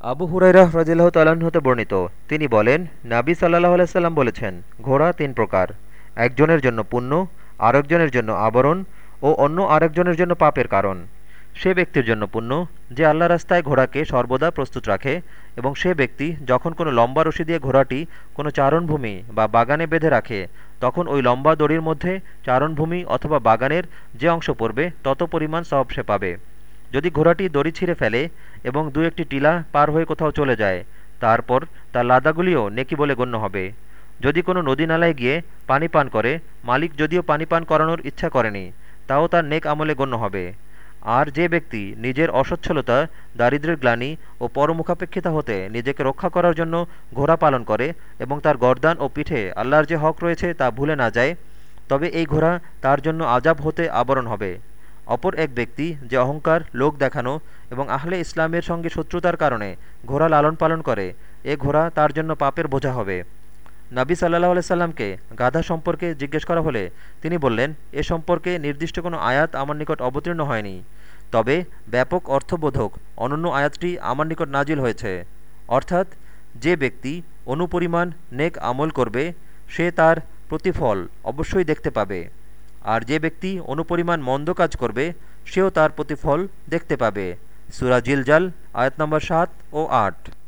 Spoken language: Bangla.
আবু হুরাইরা রজিল্লাহ তাল্লাহ্ন হতে বর্ণিত। তিনি বলেন, নাবি সাল্লাহ আলাইসাল্লাম বলেছেন, ঘোড়া তিন প্রকার। একজনের জন্য পুণ্য, আরেকজনের জন্য আবরণ ও অন্য আরেকজনের জন্য পাপের কারণ। সে ব্যক্তির জন্য পুণ্য, যে আল্লাহ রাস্তায় ঘোড়াকে সর্বদা প্রস্তুত রাখে এবং সে ব্যক্তি যখন কোনো লম্বা রশি দিয়ে ঘোড়াটি কোনো চারণভূমি বা বাগানে বেঁধে রাখে, তখন ওই লম্বা দড়ির মধ্যে চারণভূমি অথবা বাগানের যে অংশ পড়বে, তত পরিমাণ সব সে পাবে। যদি ঘোড়াটি দড়ি ছিঁড়ে ফেলে এবং দু একটি টিলা পার হয়ে কোথাও চলে যায়, তারপর তার লাদাগুলিও নেকি বলে গণ্য হবে। যদি কোনো নদী নালায় গিয়ে পানি পান করে, মালিক যদিও পানি পান করানোর ইচ্ছা করেনি, তাও তার নেক আমলে গণ্য হবে। আর যে ব্যক্তি নিজের অসচ্ছলতা, দারিদ্রের গ্লানি ও পরমুখাপেক্ষিতা হতে নিজেকে রক্ষা করার জন্য ঘোড়া পালন করে এবং তার গরদান ও পিঠে আল্লাহর যে হক রয়েছে তা ভুলে না যায়, তবে এই ঘোড়া তার জন্য আজাব হতে আবরণ হবে। অপর এক ব্যক্তি যে অহংকার, লোক দেখানো এবং আহলে ইসলামের সঙ্গে শত্রুতার কারণে ঘোড়া লালন পালন করে, এ ঘোড়া তার জন্য পাপের বোঝা হবে। নাবী সাল্লাহ আলাইসাল্লামকে গাধা সম্পর্কে জিজ্ঞেস করা হলে তিনি বললেন, এ সম্পর্কে নির্দিষ্ট কোনো আয়াত আমার নিকট অবতীর্ণ হয়নি। তবে ব্যাপক অর্থবোধক অনন্য আয়াতটি আমার নিকট নাজিল হয়েছে। অর্থাৎ, যে ব্যক্তি অনুপরিমাণ নেক আমল করবে, সে তার প্রতিফল অবশ্যই দেখতে পাবে। আর যে ব্যক্তি অনুপরিমাণ মন্দ কাজ করবে, সেও তার প্রতিফল দেখতে পাবে। সুরাজিল জাল আয়াত নম্বর সাত ও আট।